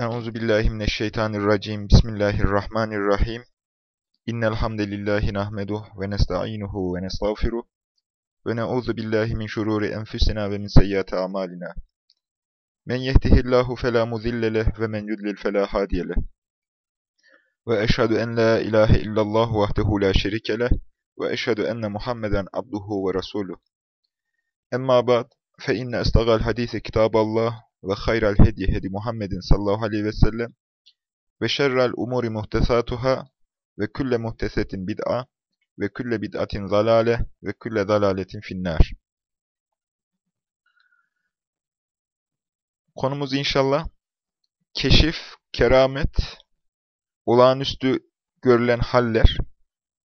Euzu billahi mineşşeytanirracim. Bismillahirrahmanirrahim. İnnel hamdelellahi nahmeduhu ve nestainuhu ve nestağfiruh ve na'uzu billahi min şururi enfusina ve min seyyiati amalina. Men yehdihillahu fela mudille ve men yudlil fela hadiye. Ve eşhedü en la ilahe illallah vahdehu la şerike leh ve eşhedü enne Muhammeden abduhu ve resuluh. Emma ba'd fe inne estagal hadise kitaballah ve hayral hediye hedi Muhammedin sallallahu aleyhi ve sellem ve şerrel umuri muhtesatuhâ ve külle muhtesetin bid'a ve külle bid'atin zalale ve külle zalaletin finnâr. Konumuz inşallah keşif, keramet, olağanüstü görülen haller,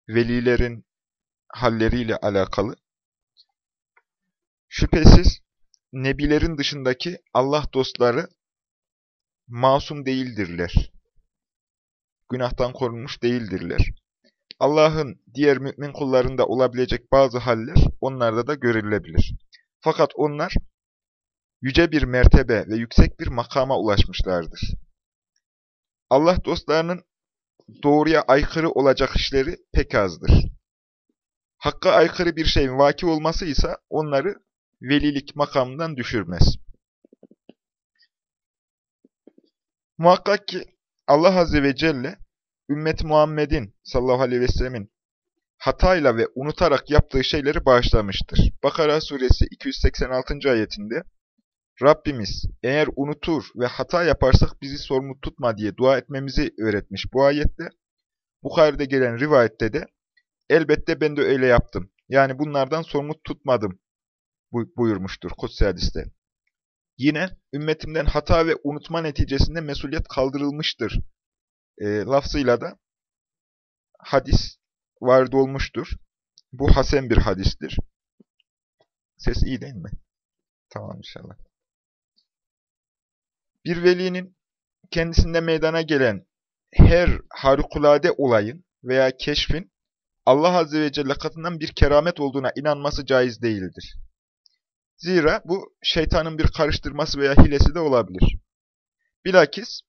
velilerin halleriyle alakalı. Şüphesiz nebilerin dışındaki Allah dostları masum değildirler. Günahtan korunmuş değildirler. Allah'ın diğer mümin kullarında olabilecek bazı haller onlarda da görülebilir. Fakat onlar yüce bir mertebe ve yüksek bir makama ulaşmışlardır. Allah dostlarının doğruya aykırı olacak işleri pek azdır. Hakka aykırı bir şeyin vaki olması ise onları velilik makamından düşürmez. Muhakkak ki Allah Azze ve Celle ümmet Muhammed'in sallallahu aleyhi ve sellemin hatayla ve unutarak yaptığı şeyleri bağışlamıştır. Bakara suresi 286. ayetinde Rabbimiz eğer unutur ve hata yaparsak bizi sorumlu tutma diye dua etmemizi öğretmiş bu ayette. Bukhari'de gelen rivayette de elbette ben de öyle yaptım. Yani bunlardan sorumlu tutmadım buyurmuştur Kutsi hadiste. Yine ümmetimden hata ve unutma neticesinde mesuliyet kaldırılmıştır e, lafzıyla da hadis vardı olmuştur. Bu hasen bir hadistir. Ses iyi değil mi? Tamam inşallah. Bir velinin kendisinde meydana gelen her harikulade olayın veya keşfin Allah Azze ve Celle katından bir keramet olduğuna inanması caiz değildir. Zira bu şeytanın bir karıştırması veya hilesi de olabilir. Bilakis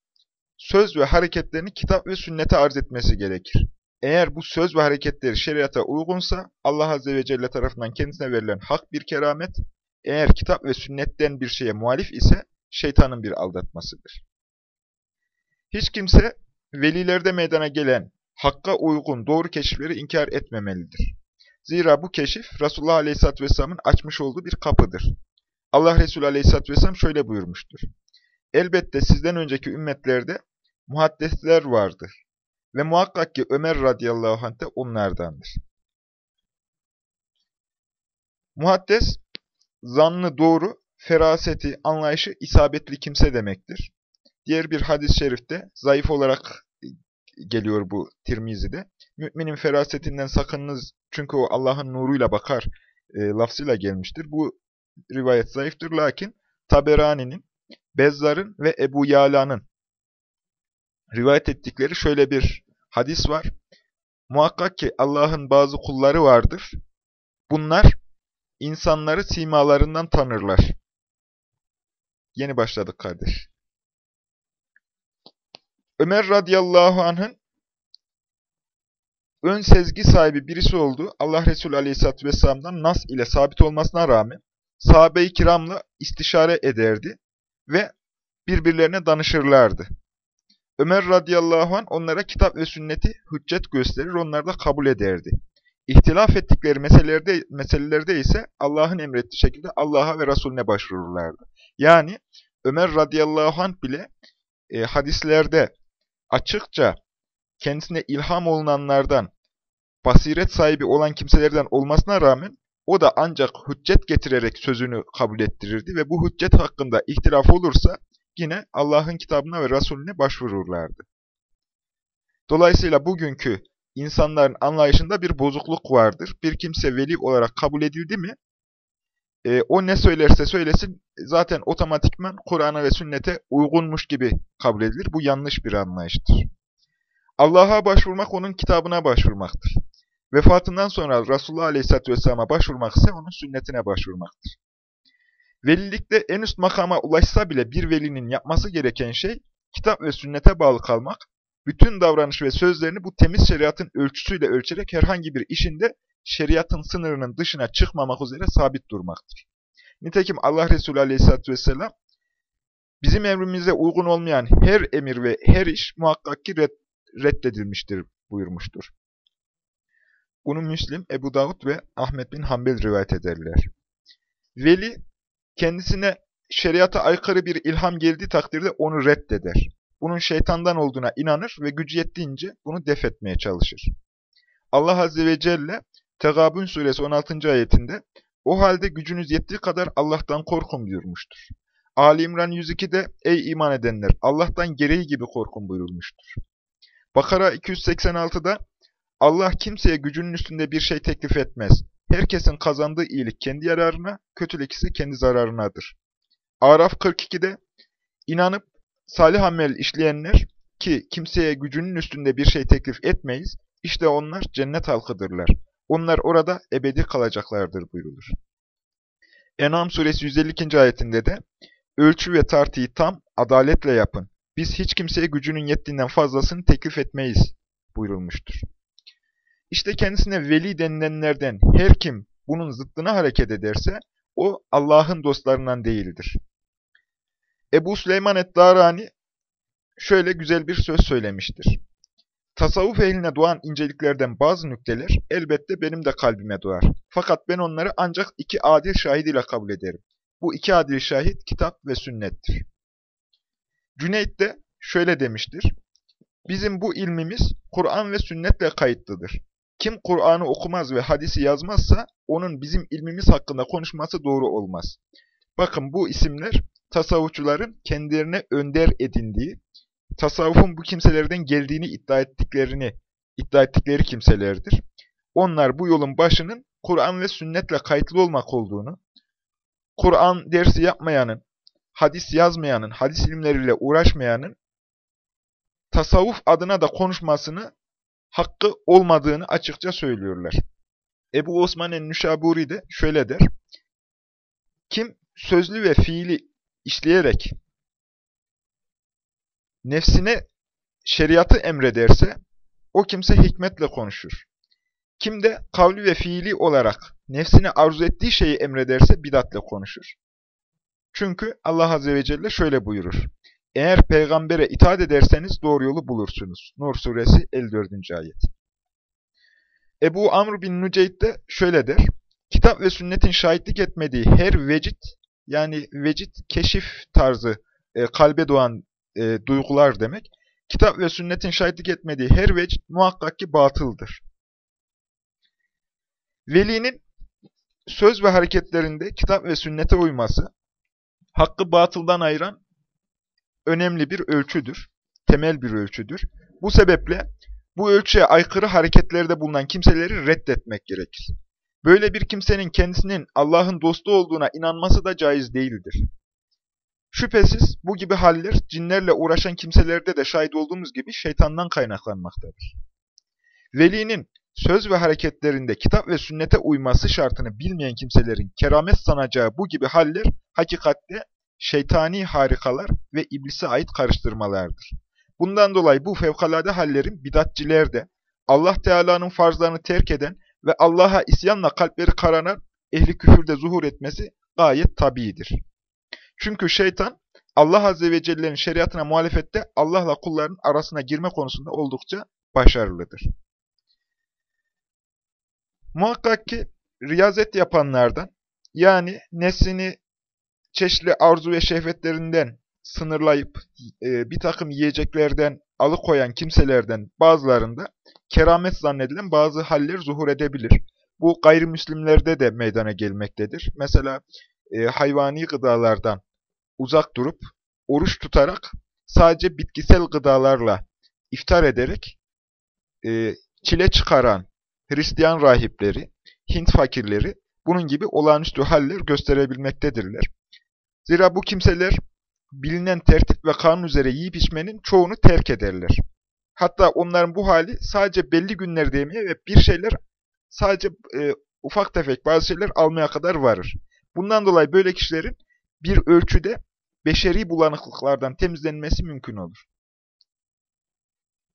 söz ve hareketlerini kitap ve sünnete arz etmesi gerekir. Eğer bu söz ve hareketleri şeriata uygunsa Allah Azze ve Celle tarafından kendisine verilen hak bir keramet, eğer kitap ve sünnetten bir şeye muhalif ise şeytanın bir aldatmasıdır. Hiç kimse velilerde meydana gelen hakka uygun doğru keşifleri inkar etmemelidir. Zira bu keşif Resulullah Aleyhisselatü Vesselam'ın açmış olduğu bir kapıdır. Allah Resulü Aleyhisselatü Vesselam şöyle buyurmuştur. Elbette sizden önceki ümmetlerde muhaddesler vardır. Ve muhakkak ki Ömer radıyallahu anh de onlardandır. Muhaddes, zannı doğru, feraseti, anlayışı isabetli kimse demektir. Diğer bir hadis-i şerifte zayıf olarak geliyor bu Tirmizi'de. Müminin ferasetinden sakınınız çünkü o Allah'ın nuruyla bakar e, lafzıyla gelmiştir. Bu rivayet zayıftır lakin Taberani'nin, Bezzar'ın ve Ebu Yala'nın rivayet ettikleri şöyle bir hadis var. Muhakkak ki Allah'ın bazı kulları vardır. Bunlar insanları simalarından tanırlar. Yeni başladık kardeş. Ömer radıyallahu anh'ın ön sezgi sahibi birisi oldu. Allah Resulü aleyhisselatü vesselam'dan nas ile sabit olmasına rağmen sahabe-i kiramla istişare ederdi ve birbirlerine danışırlardı. Ömer radıyallahu anh onlara kitap ve sünneti hüccet gösterir, onlar da kabul ederdi. İhtilaf ettikleri meselelerde, meselelerde ise Allah'ın emrettiği şekilde Allah'a ve Resulüne başvururlardı. Yani Ömer radıyallahu anh bile e, hadislerde açıkça kendisine ilham olunanlardan, basiret sahibi olan kimselerden olmasına rağmen o da ancak hüccet getirerek sözünü kabul ettirirdi ve bu hüccet hakkında ihtilaf olursa yine Allah'ın kitabına ve Resulüne başvururlardı. Dolayısıyla bugünkü insanların anlayışında bir bozukluk vardır. Bir kimse veli olarak kabul edildi mi, e, o ne söylerse söylesin zaten otomatikman Kur'an'a ve sünnete uygunmuş gibi kabul edilir. Bu yanlış bir anlayıştır. Allah'a başvurmak onun kitabına başvurmaktır. Vefatından sonra Resulullah Aleyhisselatü Vesselam'a başvurmak ise onun sünnetine başvurmaktır. Velilikte en üst makama ulaşsa bile bir velinin yapması gereken şey kitap ve sünnete bağlı kalmak, bütün davranış ve sözlerini bu temiz şeriatın ölçüsüyle ölçerek herhangi bir işinde şeriatın sınırının dışına çıkmamak üzere sabit durmaktır. Nitekim Allah Resulü Aleyhisselatü Vesselam, bizim emrimize uygun olmayan her emir ve her iş muhakkak ki red, reddedilmiştir buyurmuştur. Bunu Müslim, Ebu Davud ve Ahmet bin Hanbel rivayet ederler. Veli, kendisine şeriata aykırı bir ilham geldiği takdirde onu reddeder. Bunun şeytandan olduğuna inanır ve gücü yettiğince bunu def etmeye çalışır. Allah Azze ve Celle, Tegabun suresi 16. ayetinde, o halde gücünüz yettiği kadar Allah'tan korkun buyurmuştur. Ali İmran 102'de, ey iman edenler, Allah'tan gereği gibi korkun buyurulmuştur. Bakara 286'da, Allah kimseye gücünün üstünde bir şey teklif etmez. Herkesin kazandığı iyilik kendi yararına, kötülük ise kendi zararınadır. Araf 42'de inanıp salih amel işleyenler ki kimseye gücünün üstünde bir şey teklif etmeyiz, işte onlar cennet halkıdırlar. Onlar orada ebedi kalacaklardır buyurulur. En'am suresi 152. ayetinde de ölçü ve tartıyı tam, adaletle yapın. Biz hiç kimseye gücünün yettiğinden fazlasını teklif etmeyiz buyurulmuştur. İşte kendisine veli denilenlerden her kim bunun zıttına hareket ederse, o Allah'ın dostlarından değildir. Ebu Süleyman et-Darani şöyle güzel bir söz söylemiştir. Tasavvuf ehline doğan inceliklerden bazı nükteler elbette benim de kalbime doğar. Fakat ben onları ancak iki adil şahit ile kabul ederim. Bu iki adil şahit kitap ve sünnettir. Cüneyt de şöyle demiştir. Bizim bu ilmimiz Kur'an ve sünnetle kayıtlıdır. Kim Kur'an'ı okumaz ve hadisi yazmazsa onun bizim ilmimiz hakkında konuşması doğru olmaz. Bakın bu isimler tasavvufçuların kendilerine önder edindiği, tasavvufun bu kimselerden geldiğini iddia ettiklerini iddia ettikleri kimselerdir. Onlar bu yolun başının Kur'an ve sünnetle kayıtlı olmak olduğunu, Kur'an dersi yapmayanın, hadis yazmayanın, hadis ilimleriyle uğraşmayanın tasavvuf adına da konuşmasını hakkı olmadığını açıkça söylüyorlar. Ebu Osman el-Nüşaburi de şöyle der. Kim sözlü ve fiili işleyerek nefsine şeriatı emrederse o kimse hikmetle konuşur. Kim de kavli ve fiili olarak nefsine arzu ettiği şeyi emrederse bidatle konuşur. Çünkü Allah Azze ve Celle şöyle buyurur. Eğer peygambere itaat ederseniz doğru yolu bulursunuz. Nur suresi 54. ayet. Ebu Amr bin Nüceyd de şöyle der. Kitap ve sünnetin şahitlik etmediği her vecit, yani vecit keşif tarzı e, kalbe doğan e, duygular demek. Kitap ve sünnetin şahitlik etmediği her vecit muhakkak ki batıldır. Velinin söz ve hareketlerinde kitap ve sünnete uyması, hakkı batıldan ayıran önemli bir ölçüdür, temel bir ölçüdür. Bu sebeple bu ölçüye aykırı hareketlerde bulunan kimseleri reddetmek gerekir. Böyle bir kimsenin kendisinin Allah'ın dostu olduğuna inanması da caiz değildir. Şüphesiz bu gibi haller cinlerle uğraşan kimselerde de şahit olduğumuz gibi şeytandan kaynaklanmaktadır. Velinin söz ve hareketlerinde kitap ve sünnete uyması şartını bilmeyen kimselerin keramet sanacağı bu gibi haller hakikatte şeytani harikalar ve iblise ait karıştırmalardır. Bundan dolayı bu fevkalade hallerin bidatçiler de, Allah Teala'nın farzlarını terk eden ve Allah'a isyanla kalpleri karanan ehli küfürde zuhur etmesi gayet tabiidir. Çünkü şeytan Allah Azze ve Celle'nin şeriatına muhalefette Allah'la kulların arasına girme konusunda oldukça başarılıdır. Muhakkak ki riyazet yapanlardan, yani neslini çeşitli arzu ve şehvetlerinden sınırlayıp e, bir takım yiyeceklerden alıkoyan kimselerden bazılarında keramet zannedilen bazı haller zuhur edebilir. Bu gayrimüslimlerde de meydana gelmektedir. Mesela e, hayvani gıdalardan uzak durup oruç tutarak sadece bitkisel gıdalarla iftar ederek e, çile çıkaran Hristiyan rahipleri, Hint fakirleri bunun gibi olağanüstü haller gösterebilmektedirler. Zira bu kimseler bilinen tertip ve kanun üzere yiyip içmenin çoğunu terk ederler. Hatta onların bu hali sadece belli günlerde yemeye ve bir şeyler sadece e, ufak tefek bazı şeyler almaya kadar varır. Bundan dolayı böyle kişilerin bir ölçüde beşeri bulanıklıklardan temizlenmesi mümkün olur.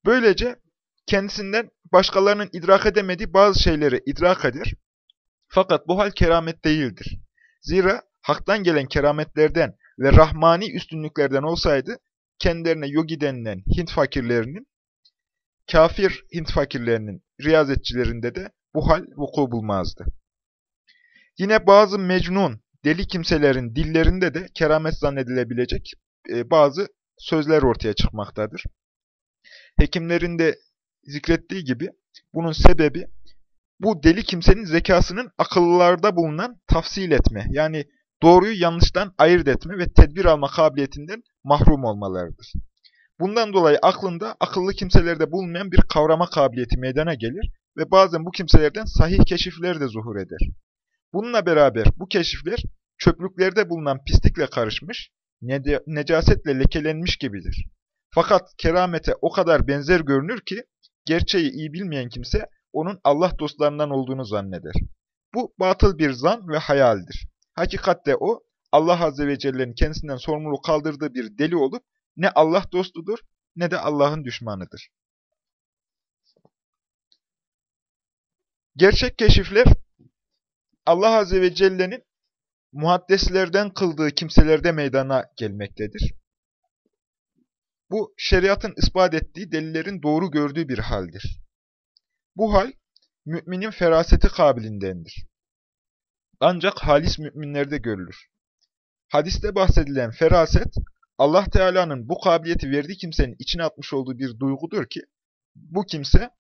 Böylece kendisinden başkalarının idrak edemediği bazı şeyleri idrak eder. Fakat bu hal keramet değildir. Zira haktan gelen kerametlerden ve rahmani üstünlüklerden olsaydı kendilerine yogi denilen Hint fakirlerinin, kafir Hint fakirlerinin riyazetçilerinde de bu hal vuku bulmazdı. Yine bazı mecnun, deli kimselerin dillerinde de keramet zannedilebilecek e, bazı sözler ortaya çıkmaktadır. Hekimlerin de zikrettiği gibi bunun sebebi bu deli kimsenin zekasının akıllılarda bulunan tafsil etme, yani doğruyu yanlıştan ayırt etme ve tedbir alma kabiliyetinden mahrum olmalarıdır. Bundan dolayı aklında akıllı kimselerde bulunmayan bir kavrama kabiliyeti meydana gelir ve bazen bu kimselerden sahih keşifler de zuhur eder. Bununla beraber bu keşifler çöplüklerde bulunan pislikle karışmış, necasetle lekelenmiş gibidir. Fakat keramete o kadar benzer görünür ki, gerçeği iyi bilmeyen kimse onun Allah dostlarından olduğunu zanneder. Bu batıl bir zan ve hayaldir. Hakikatte o, Allah Azze ve Celle'nin kendisinden sorumluluk kaldırdığı bir deli olup, ne Allah dostudur, ne de Allah'ın düşmanıdır. Gerçek keşifler, Allah Azze ve Celle'nin muhaddeslerden kıldığı kimselerde meydana gelmektedir. Bu, şeriatın ispat ettiği delillerin doğru gördüğü bir haldir. Bu hal, müminin feraseti kabilindendir. Ancak halis müminlerde görülür. Hadiste bahsedilen feraset, Allah Teala'nın bu kabiliyeti verdiği kimsenin içine atmış olduğu bir duygudur ki, bu kimse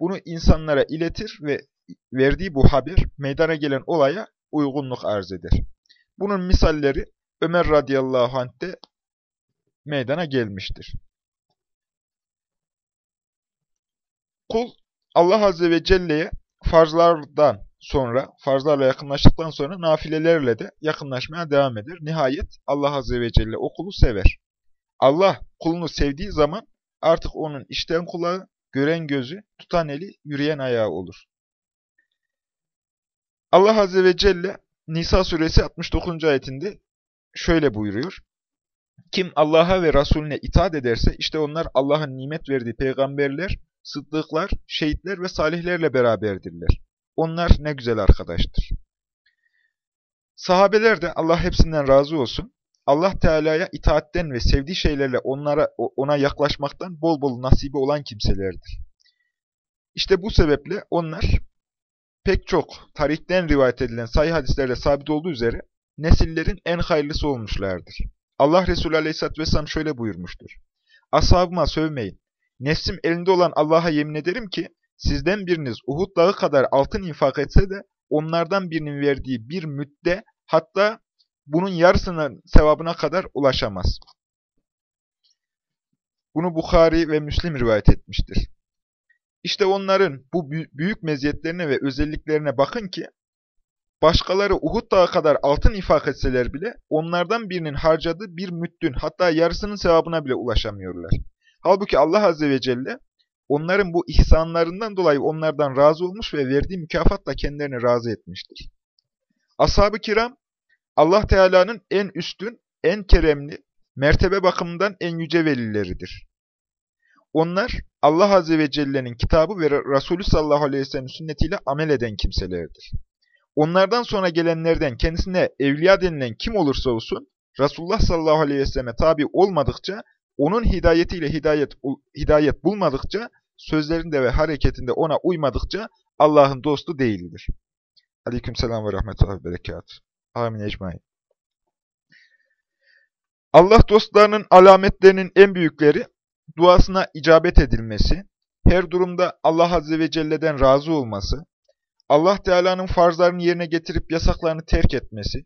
bunu insanlara iletir ve verdiği bu haber meydana gelen olaya uygunluk arz eder. Bunun misalleri Ömer radıyallahu anh'te meydana gelmiştir. Kul Allah azze ve celle'ye farzlardan sonra, farzlarla yakınlaştıktan sonra nafilelerle de yakınlaşmaya devam eder. Nihayet Allah azze ve celle o kulu sever. Allah kulunu sevdiği zaman artık onun işten kulağı, gören gözü, tutan eli, yürüyen ayağı olur. Allah azze ve celle Nisa suresi 69. ayetinde şöyle buyuruyor. Kim Allah'a ve Resulüne itaat ederse işte onlar Allah'ın nimet verdiği peygamberler, sıddıklar, şehitler ve salihlerle beraberdirler. Onlar ne güzel arkadaştır. Sahabeler de Allah hepsinden razı olsun. Allah Teala'ya itaatten ve sevdiği şeylerle onlara ona yaklaşmaktan bol bol nasibi olan kimselerdir. İşte bu sebeple onlar pek çok tarihten rivayet edilen sayı hadislerle sabit olduğu üzere nesillerin en hayırlısı olmuşlardır. Allah Resulü Aleyhisselatü Vesselam şöyle buyurmuştur. Ashabıma sövmeyin. Nefsim elinde olan Allah'a yemin ederim ki sizden biriniz Uhud dağı kadar altın infak etse de onlardan birinin verdiği bir müdde hatta bunun yarısının sevabına kadar ulaşamaz. Bunu Bukhari ve Müslim rivayet etmiştir. İşte onların bu büyük meziyetlerine ve özelliklerine bakın ki, başkaları Uhud dağı kadar altın infak etseler bile, onlardan birinin harcadığı bir müddün, hatta yarısının sevabına bile ulaşamıyorlar. Halbuki Allah Azze ve Celle, onların bu ihsanlarından dolayı onlardan razı olmuş ve verdiği mükafatla kendilerini razı etmiştir. Ashab-ı kiram, Allah Teala'nın en üstün, en keremli, mertebe bakımından en yüce velileridir. Onlar Allah Azze ve Celle'nin kitabı ve Resulü sallallahu aleyhi ve sellem sünnetiyle amel eden kimselerdir. Onlardan sonra gelenlerden kendisine evliya denilen kim olursa olsun, Resulullah sallallahu aleyhi ve selleme tabi olmadıkça, onun hidayetiyle hidayet, hidayet bulmadıkça, sözlerinde ve hareketinde ona uymadıkça Allah'ın dostu değildir. Aleykümselam ve rahmetullah ve berekat. Amin ecmain. Allah dostlarının alametlerinin en büyükleri, duasına icabet edilmesi, her durumda Allah Azze ve Celle'den razı olması, Allah Teala'nın farzlarını yerine getirip yasaklarını terk etmesi,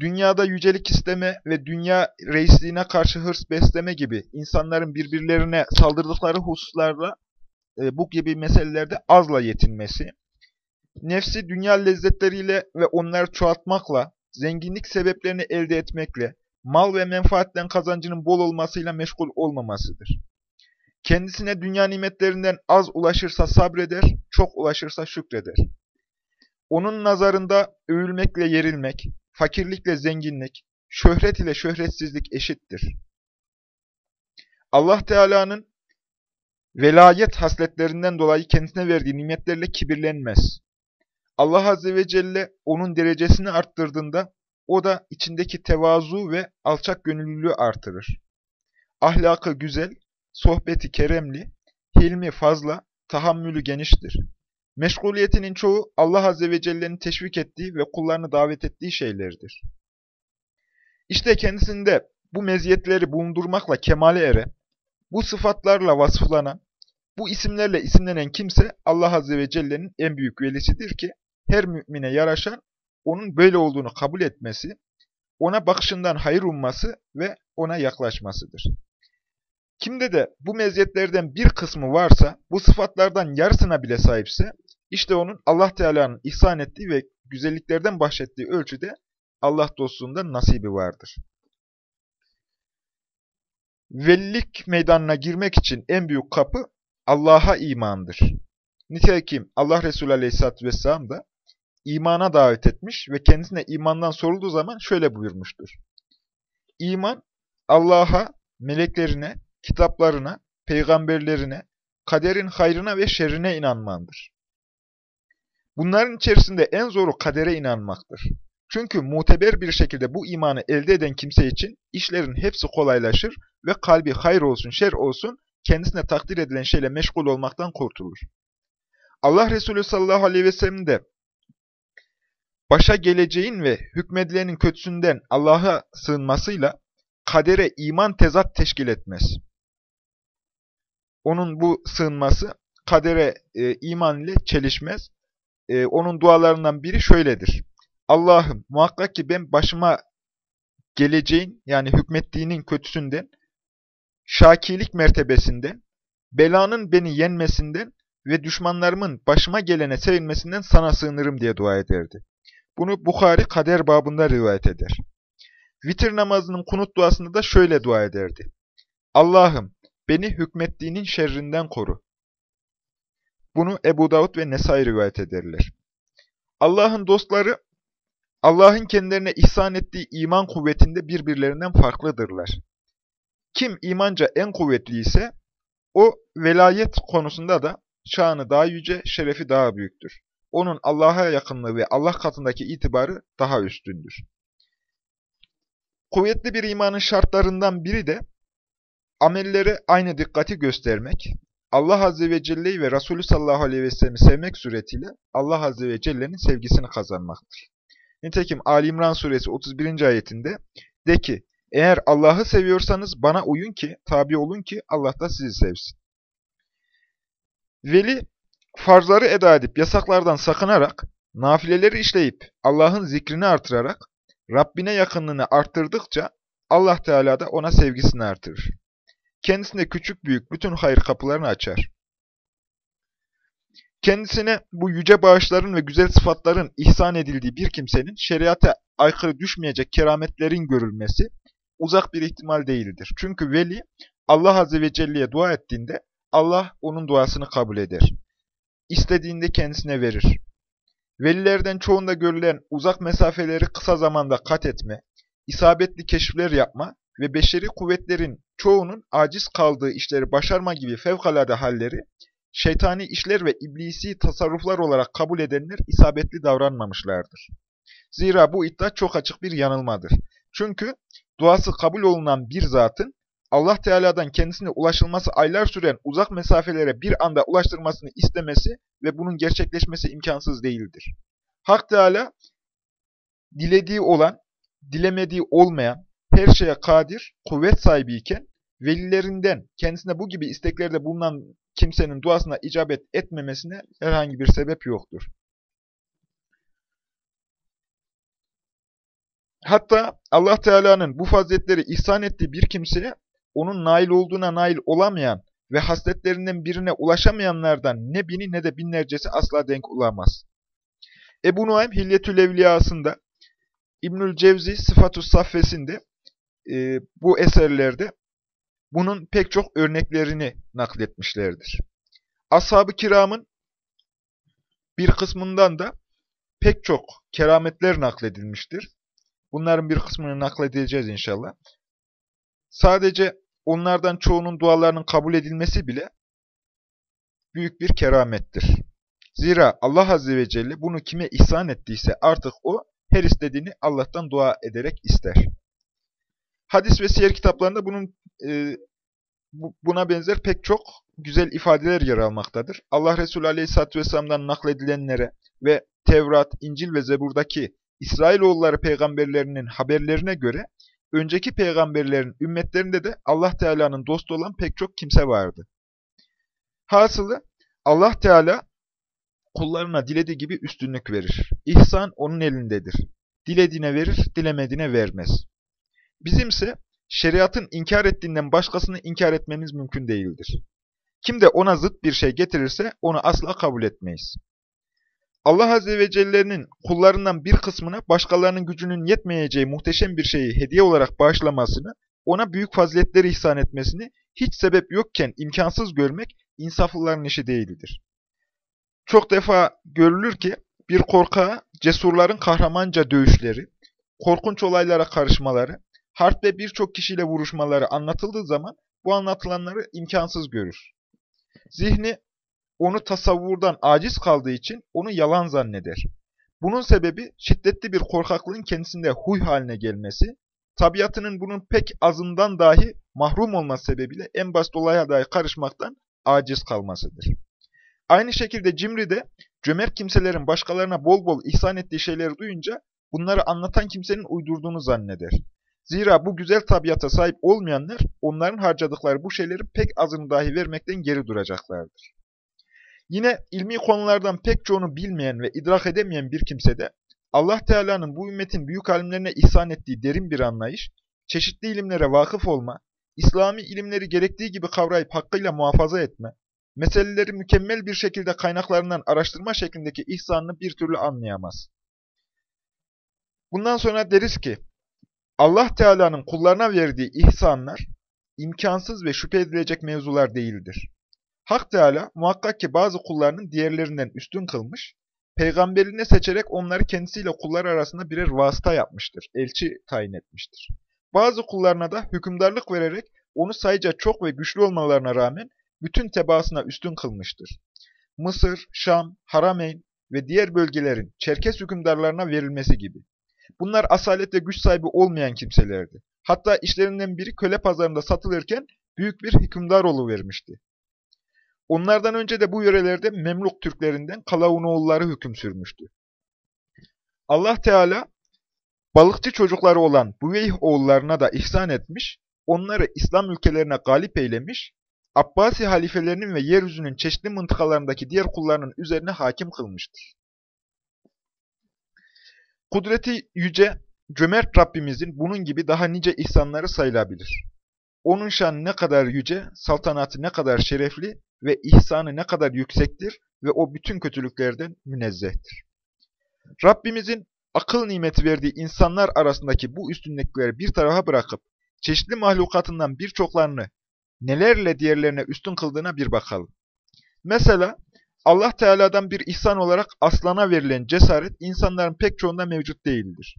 dünyada yücelik isteme ve dünya reisliğine karşı hırs besleme gibi insanların birbirlerine saldırdıkları hususlarla e, bu gibi meselelerde azla yetinmesi, nefsi dünya lezzetleriyle ve onları çoğaltmakla, zenginlik sebeplerini elde etmekle, mal ve menfaatten kazancının bol olmasıyla meşgul olmamasıdır. Kendisine dünya nimetlerinden az ulaşırsa sabreder, çok ulaşırsa şükreder. Onun nazarında övülmekle yerilmek, fakirlikle zenginlik, şöhret ile şöhretsizlik eşittir. Allah Teala'nın velayet hasletlerinden dolayı kendisine verdiği nimetlerle kibirlenmez. Allah Azze ve Celle onun derecesini arttırdığında o da içindeki tevazu ve alçak gönüllülüğü artırır. Ahlakı güzel, sohbeti keremli, hilmi fazla, tahammülü geniştir. Meşguliyetinin çoğu Allah Azze ve Celle'nin teşvik ettiği ve kullarını davet ettiği şeylerdir. İşte kendisinde bu meziyetleri bulundurmakla kemale eren, bu sıfatlarla vasıflanan, bu isimlerle isimlenen kimse Allah Azze ve Celle'nin en büyük velisidir ki, her mümine yaraşan onun böyle olduğunu kabul etmesi, ona bakışından hayır umması ve ona yaklaşmasıdır. Kimde de bu meziyetlerden bir kısmı varsa, bu sıfatlardan yarısına bile sahipse, işte onun Allah Teala'nın ihsan ettiği ve güzelliklerden bahşettiği ölçüde Allah dostluğunda nasibi vardır. Velilik meydanına girmek için en büyük kapı Allah'a imandır. Nitekim Allah Resulü Aleyhisselatü Vesselam da imana davet etmiş ve kendisine imandan sorulduğu zaman şöyle buyurmuştur. İman, Allah'a, meleklerine, kitaplarına, peygamberlerine, kaderin hayrına ve şerrine inanmandır. Bunların içerisinde en zoru kadere inanmaktır. Çünkü muteber bir şekilde bu imanı elde eden kimse için işlerin hepsi kolaylaşır ve kalbi hayır olsun, şer olsun, kendisine takdir edilen şeyle meşgul olmaktan kurtulur. Allah Resulü sallallahu aleyhi ve sellem de başa geleceğin ve hükmedilenin kötüsünden Allah'a sığınmasıyla kadere iman tezat teşkil etmez. Onun bu sığınması kadere e, iman ile çelişmez. E, onun dualarından biri şöyledir. Allah'ım muhakkak ki ben başıma geleceğin yani hükmettiğinin kötüsünden, şakilik mertebesinden, belanın beni yenmesinden ve düşmanlarımın başıma gelene sevinmesinden sana sığınırım diye dua ederdi. Bunu Bukhari kader babında rivayet eder. Vitir namazının kunut duasında da şöyle dua ederdi. Allah'ım beni hükmettiğinin şerrinden koru. Bunu Ebu Davud ve Nesai rivayet ederler. Allah'ın dostları, Allah'ın kendilerine ihsan ettiği iman kuvvetinde birbirlerinden farklıdırlar. Kim imanca en kuvvetli ise, o velayet konusunda da şanı daha yüce, şerefi daha büyüktür. Onun Allah'a yakınlığı ve Allah katındaki itibarı daha üstündür. Kuvvetli bir imanın şartlarından biri de amellere aynı dikkati göstermek, Allah Azze ve Celle'yi ve Resulü sallallahu aleyhi ve sellem'i sevmek suretiyle Allah Azze ve Celle'nin sevgisini kazanmaktır. Nitekim Ali İmran suresi 31. ayetinde de ki, eğer Allah'ı seviyorsanız bana uyun ki, tabi olun ki Allah da sizi sevsin. Veli, farzları eda edip yasaklardan sakınarak, nafileleri işleyip Allah'ın zikrini artırarak, Rabbine yakınlığını arttırdıkça Allah Teala da ona sevgisini artırır. Kendisine küçük büyük bütün hayır kapılarını açar. Kendisine bu yüce bağışların ve güzel sıfatların ihsan edildiği bir kimsenin şeriata aykırı düşmeyecek kerametlerin görülmesi uzak bir ihtimal değildir. Çünkü veli Allah Azze ve Celle'ye dua ettiğinde Allah onun duasını kabul eder. İstediğinde kendisine verir. Velilerden çoğunda görülen uzak mesafeleri kısa zamanda kat etme, isabetli keşifler yapma ve beşeri kuvvetlerin çoğunun aciz kaldığı işleri başarma gibi fevkalade halleri, şeytani işler ve iblisi tasarruflar olarak kabul edenler isabetli davranmamışlardır. Zira bu iddia çok açık bir yanılmadır. Çünkü duası kabul olunan bir zatın Allah Teala'dan kendisine ulaşılması aylar süren uzak mesafelere bir anda ulaştırmasını istemesi ve bunun gerçekleşmesi imkansız değildir. Hak Teala dilediği olan, dilemediği olmayan, her şeye kadir, kuvvet sahibiyken, velilerinden kendisine bu gibi isteklerde bulunan kimsenin duasına icabet etmemesine herhangi bir sebep yoktur. Hatta Allah Teala'nın bu faziletleri ihsan ettiği bir kimseye onun nail olduğuna nail olamayan ve hasletlerinden birine ulaşamayanlardan ne bini ne de binlercesi asla denk olamaz. Ebu Nuaym Hilyetül Evliyası'nda İbnül Cevzi Sıfatus Saffesinde e, bu eserlerde bunun pek çok örneklerini nakletmişlerdir. Ashab-ı kiramın bir kısmından da pek çok kerametler nakledilmiştir. Bunların bir kısmını nakledeceğiz inşallah. Sadece onlardan çoğunun dualarının kabul edilmesi bile büyük bir keramettir. Zira Allah Azze ve Celle bunu kime ihsan ettiyse artık o her istediğini Allah'tan dua ederek ister. Hadis ve siyer kitaplarında bunun e, buna benzer pek çok güzel ifadeler yer almaktadır. Allah Resulü Aleyhisselatü Vesselam'dan nakledilenlere ve Tevrat, İncil ve Zebur'daki İsrailoğulları peygamberlerinin haberlerine göre önceki peygamberlerin ümmetlerinde de Allah Teala'nın dostu olan pek çok kimse vardı. Hasılı Allah Teala kullarına dilediği gibi üstünlük verir. İhsan onun elindedir. Dilediğine verir, dilemediğine vermez. Bizimse şeriatın inkar ettiğinden başkasını inkar etmemiz mümkün değildir. Kim de ona zıt bir şey getirirse onu asla kabul etmeyiz. Allah Azze ve Celle'nin kullarından bir kısmına başkalarının gücünün yetmeyeceği muhteşem bir şeyi hediye olarak bağışlamasını, ona büyük faziletleri ihsan etmesini hiç sebep yokken imkansız görmek insaflıların işi değildir. Çok defa görülür ki bir korkağa cesurların kahramanca dövüşleri, korkunç olaylara karışmaları, harp ve birçok kişiyle vuruşmaları anlatıldığı zaman bu anlatılanları imkansız görür. Zihni onu tasavvurdan aciz kaldığı için onu yalan zanneder. Bunun sebebi şiddetli bir korkaklığın kendisinde huy haline gelmesi, tabiatının bunun pek azından dahi mahrum olması sebebiyle en basit olaya dahi karışmaktan aciz kalmasıdır. Aynı şekilde cimri de cömert kimselerin başkalarına bol bol ihsan ettiği şeyleri duyunca bunları anlatan kimsenin uydurduğunu zanneder. Zira bu güzel tabiata sahip olmayanlar onların harcadıkları bu şeyleri pek azını dahi vermekten geri duracaklardır. Yine ilmi konulardan pek çoğunu bilmeyen ve idrak edemeyen bir kimse de Allah Teala'nın bu ümmetin büyük alimlerine ihsan ettiği derin bir anlayış, çeşitli ilimlere vakıf olma, İslami ilimleri gerektiği gibi kavrayıp hakkıyla muhafaza etme, meseleleri mükemmel bir şekilde kaynaklarından araştırma şeklindeki ihsanını bir türlü anlayamaz. Bundan sonra deriz ki, Allah Teala'nın kullarına verdiği ihsanlar, imkansız ve şüphe edilecek mevzular değildir. Hak Teala muhakkak ki bazı kullarının diğerlerinden üstün kılmış, peygamberine seçerek onları kendisiyle kullar arasında birer vasıta yapmıştır, elçi tayin etmiştir. Bazı kullarına da hükümdarlık vererek onu sayıca çok ve güçlü olmalarına rağmen bütün tebaasına üstün kılmıştır. Mısır, Şam, Harameyn ve diğer bölgelerin Çerkes hükümdarlarına verilmesi gibi. Bunlar asalet ve güç sahibi olmayan kimselerdi. Hatta işlerinden biri köle pazarında satılırken büyük bir hükümdar vermişti. Onlardan önce de bu yörelerde Memluk Türklerinden Kalavunoğulları hüküm sürmüştü. Allah Teala balıkçı çocukları olan Büveyh oğullarına da ihsan etmiş, onları İslam ülkelerine galip eylemiş, Abbasi halifelerinin ve yeryüzünün çeşitli mıntıkalarındaki diğer kullarının üzerine hakim kılmıştır. Kudreti yüce, cömert Rabbimizin bunun gibi daha nice ihsanları sayılabilir. Onun şanı ne kadar yüce, saltanatı ne kadar şerefli ve ihsanı ne kadar yüksektir ve o bütün kötülüklerden münezzehtir. Rabbimizin akıl nimeti verdiği insanlar arasındaki bu üstünlükleri bir tarafa bırakıp çeşitli mahlukatından birçoklarını nelerle diğerlerine üstün kıldığına bir bakalım. Mesela Allah Teala'dan bir ihsan olarak aslana verilen cesaret insanların pek çoğunda mevcut değildir.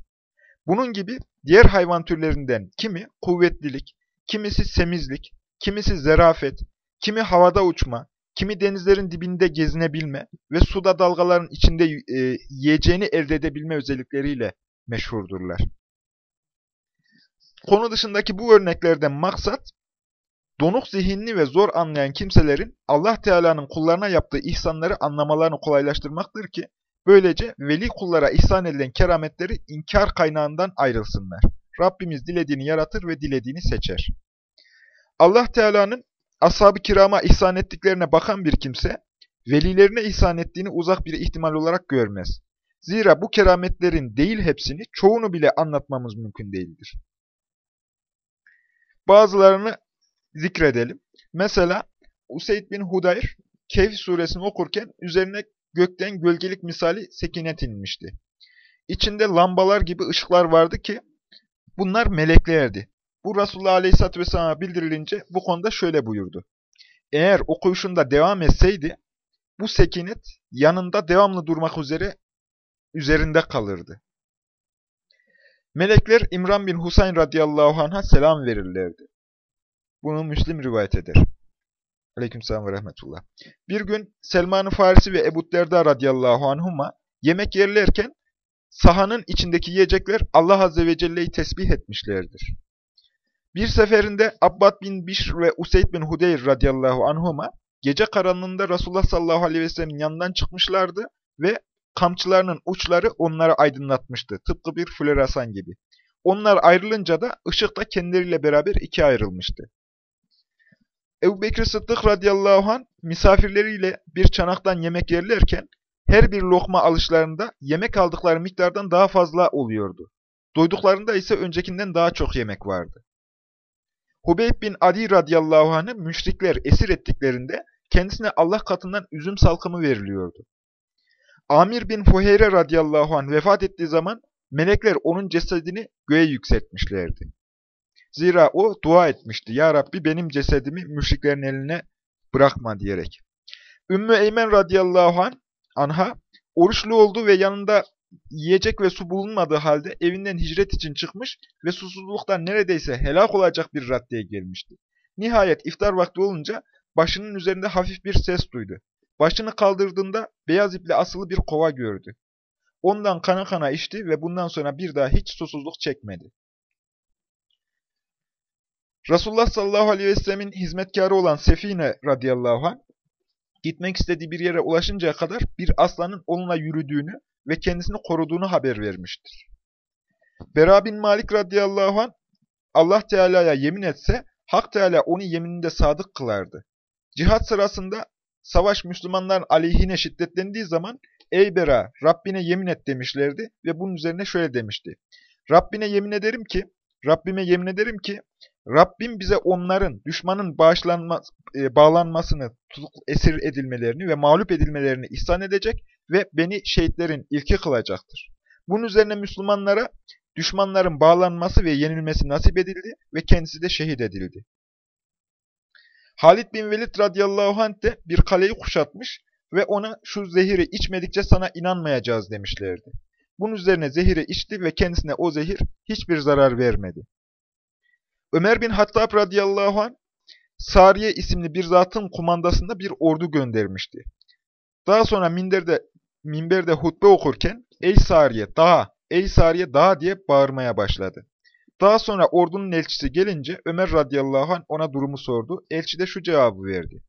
Bunun gibi diğer hayvan türlerinden kimi kuvvetlilik, kimisi semizlik, kimisi zerafet, kimi havada uçma, kimi denizlerin dibinde gezinebilme ve suda dalgaların içinde e, yiyeceğini elde edebilme özellikleriyle meşhurdurlar. Konu dışındaki bu örneklerden maksat, donuk zihinli ve zor anlayan kimselerin Allah Teala'nın kullarına yaptığı ihsanları anlamalarını kolaylaştırmaktır ki, böylece veli kullara ihsan edilen kerametleri inkar kaynağından ayrılsınlar. Rabbimiz dilediğini yaratır ve dilediğini seçer. Allah Teala'nın ashab-ı kirama ihsan ettiklerine bakan bir kimse, velilerine ihsan ettiğini uzak bir ihtimal olarak görmez. Zira bu kerametlerin değil hepsini, çoğunu bile anlatmamız mümkün değildir. Bazılarını zikredelim. Mesela Useyd bin Hudayr, Kehf suresini okurken üzerine gökten gölgelik misali sekinet inmişti. İçinde lambalar gibi ışıklar vardı ki bunlar meleklerdi. Bu Resulullah Aleyhisselatü Vesselam'a bildirilince bu konuda şöyle buyurdu. Eğer okuyuşunda devam etseydi, bu sekinet yanında devamlı durmak üzere üzerinde kalırdı. Melekler İmran bin Husayn radıyallahu anh'a selam verirlerdi. Bunu Müslim rivayet eder. Aleykümselam ve rahmetullah. Bir gün Selman-ı Farisi ve Ebu Derda radıyallahu anhuma yemek yerlerken sahanın içindeki yiyecekler Allah azze ve celle'yi tesbih etmişlerdir. Bir seferinde Abbad bin Bişr ve Useyd bin Hudeyr radıyallahu anhuma gece karanlığında Resulullah sallallahu aleyhi ve sellem'in yanından çıkmışlardı ve kamçılarının uçları onları aydınlatmıştı. Tıpkı bir floresan gibi. Onlar ayrılınca da ışık da kendileriyle beraber ikiye ayrılmıştı. Ebu Bekir Sıddık radıyallahu anh misafirleriyle bir çanaktan yemek yerlerken her bir lokma alışlarında yemek aldıkları miktardan daha fazla oluyordu. Doyduklarında ise öncekinden daha çok yemek vardı. Hubeyb bin Adi radıyallahu anh'ı müşrikler esir ettiklerinde kendisine Allah katından üzüm salkımı veriliyordu. Amir bin Fuheyre radıyallahu anh vefat ettiği zaman melekler onun cesedini göğe yükseltmişlerdi. Zira o dua etmişti. Ya Rabbi benim cesedimi müşriklerin eline bırakma diyerek. Ümmü Eymen radıyallahu anh, anha oruçlu oldu ve yanında yiyecek ve su bulunmadığı halde evinden hicret için çıkmış ve susuzluktan neredeyse helak olacak bir raddeye gelmişti. Nihayet iftar vakti olunca başının üzerinde hafif bir ses duydu. Başını kaldırdığında beyaz iple asılı bir kova gördü. Ondan kana kana içti ve bundan sonra bir daha hiç susuzluk çekmedi. Resulullah sallallahu aleyhi ve sellemin hizmetkarı olan Sefine radıyallahu anh, gitmek istediği bir yere ulaşıncaya kadar bir aslanın onunla yürüdüğünü ve kendisini koruduğunu haber vermiştir. Bera bin Malik radıyallahu anh, Allah Teala'ya yemin etse, Hak Teala onu yemininde sadık kılardı. Cihat sırasında savaş Müslümanların aleyhine şiddetlendiği zaman, Ey Bera, Rabbine yemin et demişlerdi ve bunun üzerine şöyle demişti. Rabbine yemin ederim ki, Rabbime yemin ederim ki, Rabbim bize onların, düşmanın bağışlanma, e, bağlanmasını, tutuk esir edilmelerini ve mağlup edilmelerini ihsan edecek ve beni şehitlerin ilki kılacaktır. Bunun üzerine Müslümanlara düşmanların bağlanması ve yenilmesi nasip edildi ve kendisi de şehit edildi. Halid bin Velid radıyallahu anh de bir kaleyi kuşatmış ve ona şu zehiri içmedikçe sana inanmayacağız demişlerdi. Bunun üzerine zehiri içti ve kendisine o zehir hiçbir zarar vermedi. Ömer bin Hattab radıyallahu anh, Sariye isimli bir zatın kumandasında bir ordu göndermişti. Daha sonra minderde, minberde hutbe okurken, ey Sariye dağa, ey Sariye dağa diye bağırmaya başladı. Daha sonra ordunun elçisi gelince Ömer radıyallahu anh ona durumu sordu. Elçi de şu cevabı verdi.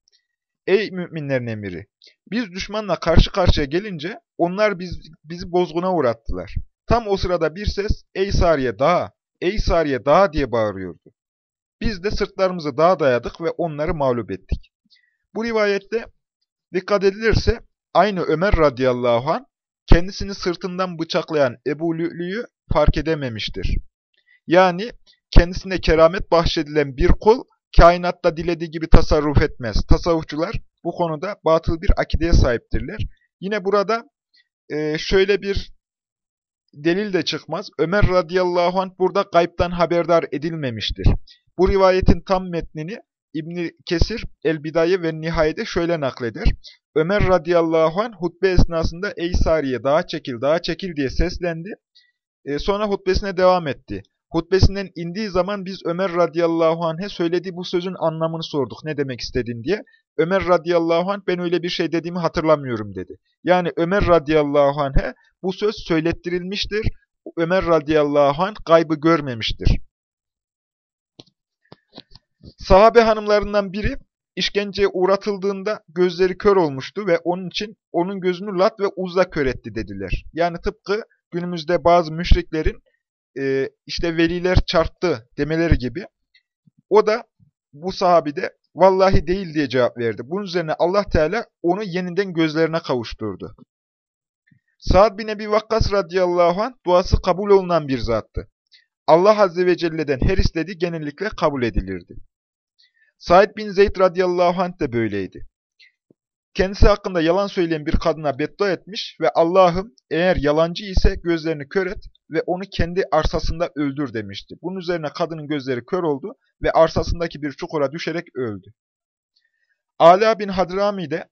Ey müminlerin emiri! Biz düşmanla karşı karşıya gelince onlar biz, bizi bozguna uğrattılar. Tam o sırada bir ses, ey Sariye dağa, ey Sariye dağa diye bağırıyordu. Biz de sırtlarımızı dağa dayadık ve onları mağlup ettik. Bu rivayette dikkat edilirse aynı Ömer radıyallahu an kendisini sırtından bıçaklayan Ebu Lü'lü'yü fark edememiştir. Yani kendisine keramet bahşedilen bir kul kainatta dilediği gibi tasarruf etmez. Tasavvufçular bu konuda batıl bir akideye sahiptirler. Yine burada şöyle bir delil de çıkmaz. Ömer radıyallahu anh burada gaybtan haberdar edilmemiştir. Bu rivayetin tam metnini İbn Kesir El-Bidaye ve Nihayede şöyle nakleder. Ömer radıyallahu anh hutbe esnasında ey Sariye dağa çekil dağa çekil diye seslendi. E, sonra hutbesine devam etti. Hutbesinden indiği zaman biz Ömer radıyallahu anh'e söylediği bu sözün anlamını sorduk. Ne demek istedin diye. Ömer radıyallahu anh ben öyle bir şey dediğimi hatırlamıyorum dedi. Yani Ömer radıyallahu anh'e bu söz söylettirilmiştir. Ömer radıyallahu anh gaybı görmemiştir. Sahabe hanımlarından biri işkenceye uğratıldığında gözleri kör olmuştu ve onun için onun gözünü Lat ve Uzza kör etti dediler. Yani tıpkı günümüzde bazı müşriklerin e, işte veliler çarptı demeleri gibi. O da bu sahabide vallahi değil diye cevap verdi. Bunun üzerine Allah Teala onu yeniden gözlerine kavuşturdu. Sa'd bin Ebi Vakkas radıyallahu anh duası kabul olunan bir zattı. Allah Azze ve Celle'den her istediği genellikle kabul edilirdi. Said bin Zeyd radıyallahu anh de böyleydi. Kendisi hakkında yalan söyleyen bir kadına beddua etmiş ve Allah'ım eğer yalancı ise gözlerini kör et ve onu kendi arsasında öldür demişti. Bunun üzerine kadının gözleri kör oldu ve arsasındaki bir çukura düşerek öldü. Ala bin Hadrami de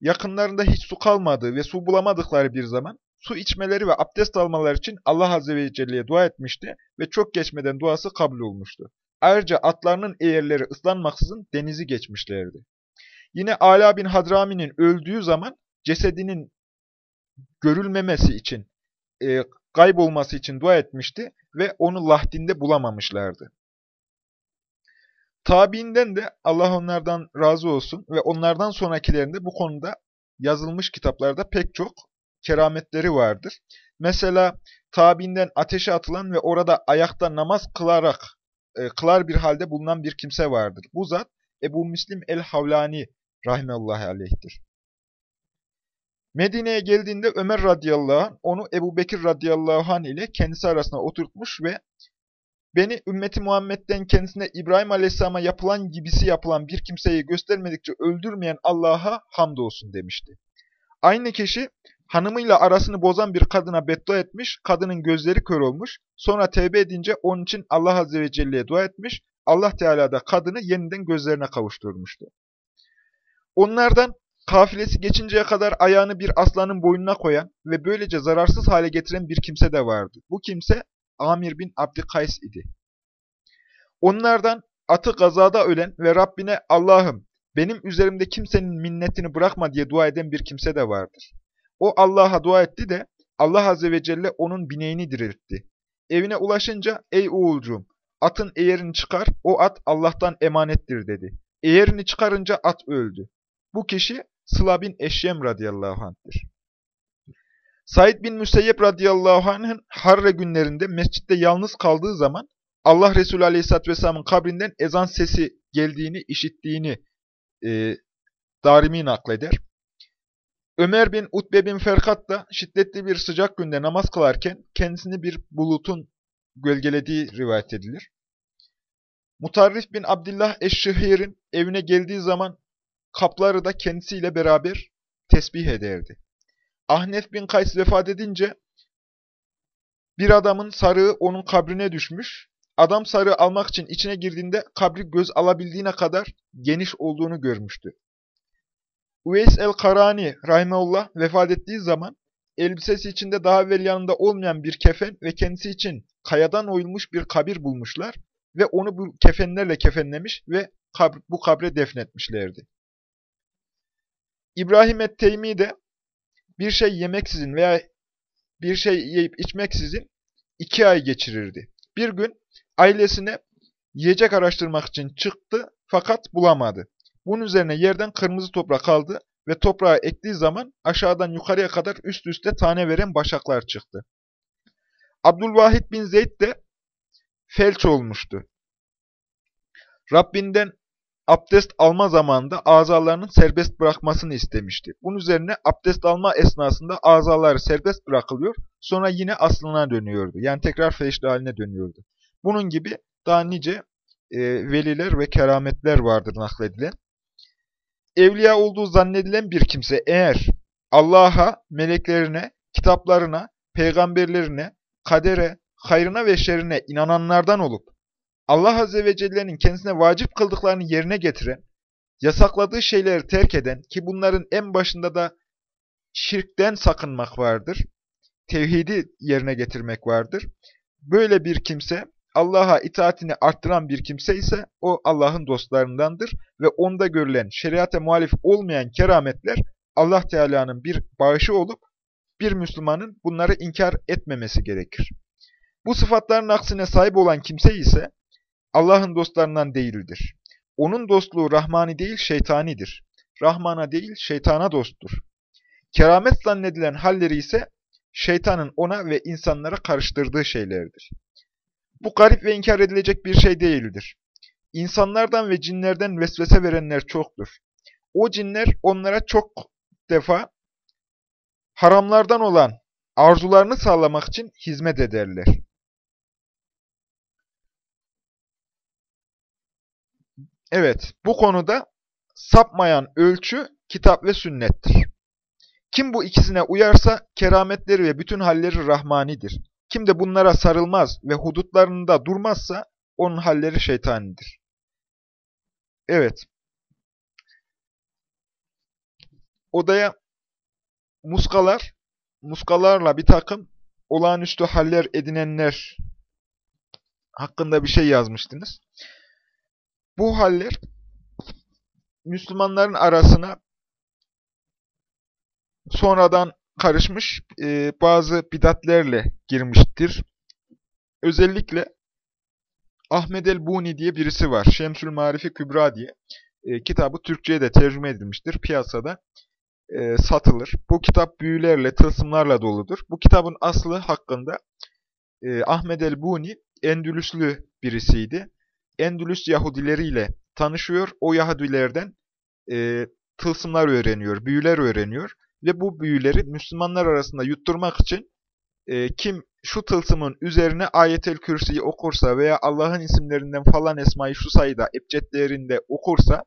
yakınlarında hiç su kalmadığı ve su bulamadıkları bir zaman su içmeleri ve abdest almaları için Allah Azze ve Celle'ye dua etmişti ve çok geçmeden duası kabul olmuştu. Ayrıca atlarının eğerleri ıslanmaksızın denizi geçmişlerdi. Yine Ala bin Hadrami'nin öldüğü zaman cesedinin görülmemesi için, e, kaybolması için dua etmişti ve onu Lahdin'de bulamamışlardı. Tabiinden de Allah onlardan razı olsun ve onlardan sonrakilerinde bu konuda yazılmış kitaplarda pek çok kerametleri vardır. Mesela tabiinden ateşe atılan ve orada ayakta namaz kılarak e, kılar bir halde bulunan bir kimse vardır. Bu zat Ebu Müslim el-Havlani rahimeullah aleyhtir. Medine'ye geldiğinde Ömer radıyallahu anh onu Ebu Bekir radıyallahu anh ile kendisi arasında oturtmuş ve beni ümmeti Muhammed'den kendisine İbrahim aleyhisselama yapılan gibisi yapılan bir kimseyi göstermedikçe öldürmeyen Allah'a hamdolsun demişti. Aynı kişi hanımıyla arasını bozan bir kadına beddua etmiş, kadının gözleri kör olmuş, sonra tevbe edince onun için Allah Azze ve Celle'ye dua etmiş, Allah Teala da kadını yeniden gözlerine kavuşturmuştu. Onlardan kafilesi geçinceye kadar ayağını bir aslanın boynuna koyan ve böylece zararsız hale getiren bir kimse de vardı. Bu kimse Amir bin Abdikays idi. Onlardan atı gazada ölen ve Rabbine Allah'ım benim üzerimde kimsenin minnetini bırakma diye dua eden bir kimse de vardır. O Allah'a dua etti de Allah Azze ve Celle onun bineğini diriltti. Evine ulaşınca ey oğulcuğum atın eğerini çıkar o at Allah'tan emanettir dedi. Eğerini çıkarınca at öldü. Bu kişi Sıla bin Eşyem radıyallahu anh'tir. Said bin Müseyyep radıyallahu anh'ın Harre günlerinde mescitte yalnız kaldığı zaman Allah Resulü aleyhisselatü vesselamın kabrinden ezan sesi geldiğini, işittiğini e, Darimi nakleder. Ömer bin Utbe bin Ferkat da şiddetli bir sıcak günde namaz kılarken kendisini bir bulutun gölgelediği rivayet edilir. Mutarrif bin Abdullah Eşşehir'in evine geldiği zaman kapları da kendisiyle beraber tesbih ederdi. Ahnef bin Kays vefat edince bir adamın sarığı onun kabrine düşmüş. Adam sarığı almak için içine girdiğinde kabri göz alabildiğine kadar geniş olduğunu görmüştü. Uveys el-Karani rahimeullah vefat ettiği zaman elbisesi içinde daha evvel yanında olmayan bir kefen ve kendisi için kayadan oyulmuş bir kabir bulmuşlar ve onu bu kefenlerle kefenlemiş ve kabr, bu kabre defnetmişlerdi. İbrahim et-Teymi de bir şey yemeksizin veya bir şey yiyip içmeksizin iki ay geçirirdi. Bir gün ailesine yiyecek araştırmak için çıktı fakat bulamadı. Bunun üzerine yerden kırmızı toprak aldı ve toprağı ektiği zaman aşağıdan yukarıya kadar üst üste tane veren başaklar çıktı. Abdülvahid bin Zeyd de felç olmuştu. Rabbinden abdest alma zamanında azalarının serbest bırakmasını istemişti. Bunun üzerine abdest alma esnasında azaları serbest bırakılıyor, sonra yine aslına dönüyordu. Yani tekrar feşli haline dönüyordu. Bunun gibi daha nice e, veliler ve kerametler vardır nakledilen. Evliya olduğu zannedilen bir kimse eğer Allah'a, meleklerine, kitaplarına, peygamberlerine, kadere, hayrına ve şerine inananlardan olup Allah Azze ve Celle'nin kendisine vacip kıldıklarını yerine getiren, yasakladığı şeyleri terk eden ki bunların en başında da şirkten sakınmak vardır, tevhidi yerine getirmek vardır. Böyle bir kimse Allah'a itaatini arttıran bir kimse ise o Allah'ın dostlarındandır ve onda görülen şeriate muhalif olmayan kerametler Allah Teala'nın bir bağışı olup bir Müslümanın bunları inkar etmemesi gerekir. Bu sıfatların aksine sahip olan kimse ise Allah'ın dostlarından değildir. Onun dostluğu Rahmani değil şeytanidir. Rahmana değil şeytana dosttur. Keramet zannedilen halleri ise şeytanın ona ve insanlara karıştırdığı şeylerdir. Bu garip ve inkar edilecek bir şey değildir. İnsanlardan ve cinlerden vesvese verenler çoktur. O cinler onlara çok defa haramlardan olan arzularını sağlamak için hizmet ederler. Evet, bu konuda sapmayan ölçü kitap ve sünnettir. Kim bu ikisine uyarsa kerametleri ve bütün halleri rahmanidir. Kim de bunlara sarılmaz ve hudutlarında durmazsa onun halleri şeytanidir. Evet. Odaya muskalar muskalarla bir takım olağanüstü haller edinenler hakkında bir şey yazmıştınız. Bu haller Müslümanların arasına sonradan karışmış e, bazı bidatlerle girmiştir. Özellikle Ahmed el-Buni diye birisi var. Şemsül Marifi Kübra diye. E, kitabı Türkçe'ye de tercüme edilmiştir. Piyasada e, satılır. Bu kitap büyülerle, tılsımlarla doludur. Bu kitabın aslı hakkında e, Ahmed el-Buni Endülüslü birisiydi. Endülüs Yahudileriyle tanışıyor. O Yahudilerden e, tılsımlar öğreniyor, büyüler öğreniyor. Ve bu büyüleri Müslümanlar arasında yutturmak için e, kim şu tılsımın üzerine ayetel kürsüyü okursa veya Allah'ın isimlerinden falan esmayı şu sayıda ebcedlerinde okursa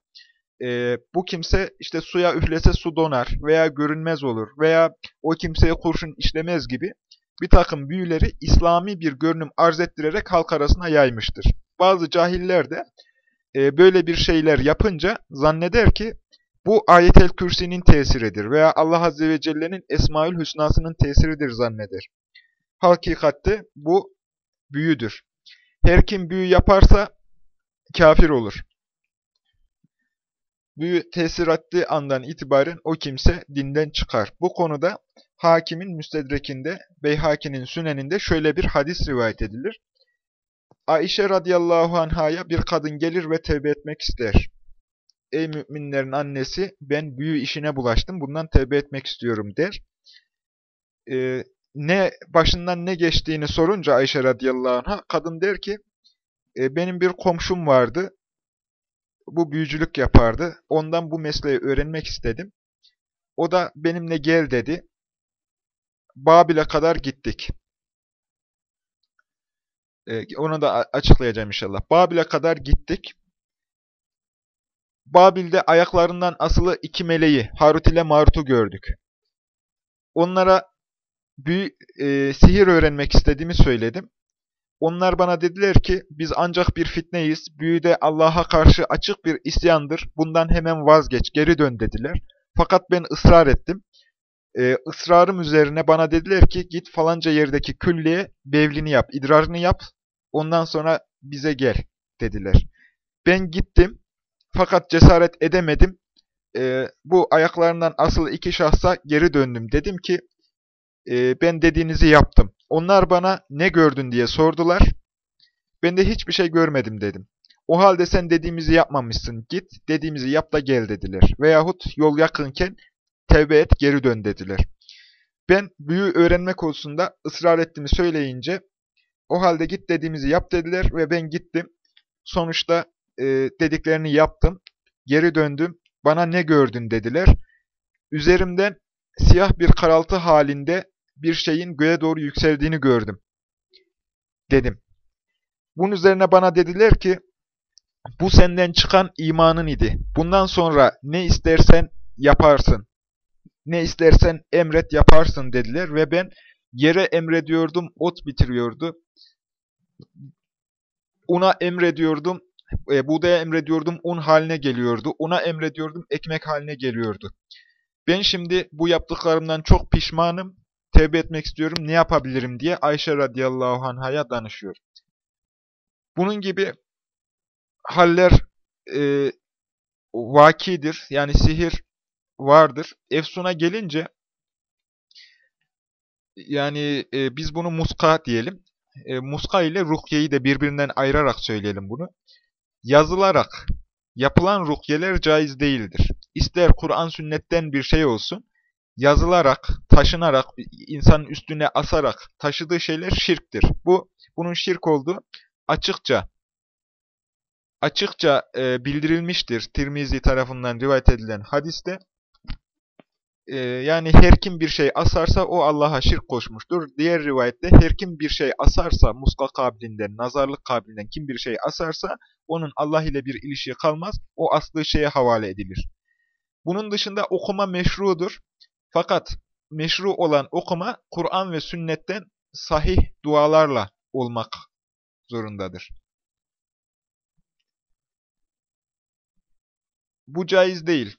e, bu kimse işte suya üflese su donar veya görünmez olur veya o kimseye kurşun işlemez gibi bir takım büyüleri İslami bir görünüm arz ettirerek halk arasına yaymıştır. Bazı cahiller de e, böyle bir şeyler yapınca zanneder ki bu ayetel kürsinin tesiridir veya Allah Azze ve Celle'nin Esmaül Hüsna'sının tesiridir zanneder. Hakikatte bu büyüdür. Her kim büyü yaparsa kafir olur. Büyü tesir ettiği andan itibaren o kimse dinden çıkar. Bu konuda hakimin müstedrekinde, Beyhaki'nin süneninde şöyle bir hadis rivayet edilir. Ayşe radıyallahu anhaya bir kadın gelir ve tevbe etmek ister. Ey müminlerin annesi ben büyü işine bulaştım bundan tevbe etmek istiyorum der. Ee, ne başından ne geçtiğini sorunca Ayşe radıyallahu anh'a kadın der ki e, benim bir komşum vardı bu büyücülük yapardı. Ondan bu mesleği öğrenmek istedim. O da benimle gel dedi. Babil'e kadar gittik. Ee, onu da açıklayacağım inşallah. Babil'e kadar gittik. Babil'de ayaklarından asılı iki meleği, Harut ile Marut'u gördük. Onlara büyü, e, sihir öğrenmek istediğimi söyledim. Onlar bana dediler ki biz ancak bir fitneyiz, büyüde Allah'a karşı açık bir isyandır, bundan hemen vazgeç, geri dön dediler. Fakat ben ısrar ettim. Ee, ısrarım üzerine bana dediler ki git falanca yerdeki külliye bevlini yap, idrarını yap, ondan sonra bize gel dediler. Ben gittim fakat cesaret edemedim. Ee, bu ayaklarından asıl iki şahsa geri döndüm. Dedim ki e, ben dediğinizi yaptım. Onlar bana ne gördün diye sordular. Ben de hiçbir şey görmedim dedim. O halde sen dediğimizi yapmamışsın. Git dediğimizi yap da gel dediler. Veyahut yol yakınken tevbe et geri dön dediler. Ben büyü öğrenmek konusunda ısrar ettiğimi söyleyince o halde git dediğimizi yap dediler ve ben gittim. Sonuçta e, dediklerini yaptım. Geri döndüm. Bana ne gördün dediler. Üzerimden siyah bir karaltı halinde bir şeyin göğe doğru yükseldiğini gördüm. Dedim. Bunun üzerine bana dediler ki, bu senden çıkan imanın idi. Bundan sonra ne istersen yaparsın. Ne istersen emret yaparsın dediler ve ben yere emrediyordum, ot bitiriyordu. Una emrediyordum, e, buğdaya emrediyordum, un haline geliyordu. Una emrediyordum, ekmek haline geliyordu. Ben şimdi bu yaptıklarımdan çok pişmanım tevbe etmek istiyorum, ne yapabilirim diye Ayşe radıyallahu anh'a danışıyor. Bunun gibi haller e, vakidir, yani sihir vardır. Efsun'a gelince, yani e, biz bunu muska diyelim. E, muska ile rukiyeyi de birbirinden ayırarak söyleyelim bunu. Yazılarak yapılan rukiyeler caiz değildir. İster Kur'an sünnetten bir şey olsun, yazılarak, taşınarak, insanın üstüne asarak taşıdığı şeyler şirktir. Bu bunun şirk olduğu açıkça açıkça e, bildirilmiştir. Tirmizi tarafından rivayet edilen hadiste. E, yani her kim bir şey asarsa o Allah'a şirk koşmuştur. Diğer rivayette her kim bir şey asarsa muska kabilinden, nazarlık kabilinden kim bir şey asarsa onun Allah ile bir ilişki kalmaz. O astığı şeye havale edilir. Bunun dışında okuma meşrudur. Fakat meşru olan okuma Kur'an ve sünnetten sahih dualarla olmak zorundadır. Bu caiz değil.